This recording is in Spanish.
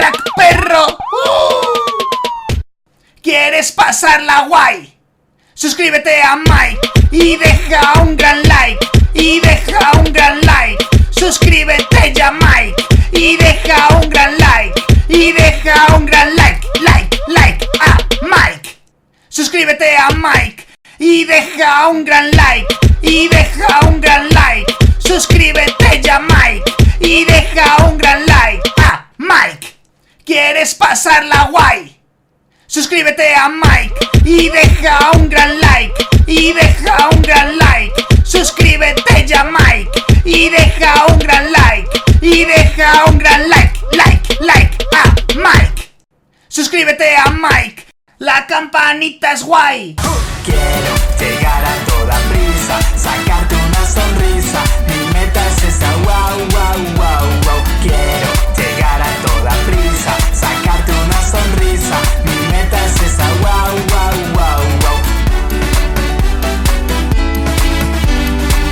¡Qué crack, perro! ¡Uh! ¿Quieres pasarla guay? Suscríbete a Mike y deja un gran like. Y deja un gran like. Suscríbete ya, Mike. Y deja un gran like. Y deja un gran like. Like, like a Mike. Suscríbete a Mike. Y deja un gran like. Y deja un gran like. Suscríbete ¿Quieres pasarla guay? Suscríbete a Mike y deja un gran like. Y deja un gran like. Suscríbete ya Mike y deja un gran like. Y deja un gran like, like, like a Mike. Suscríbete a Mike. La campanita es guay.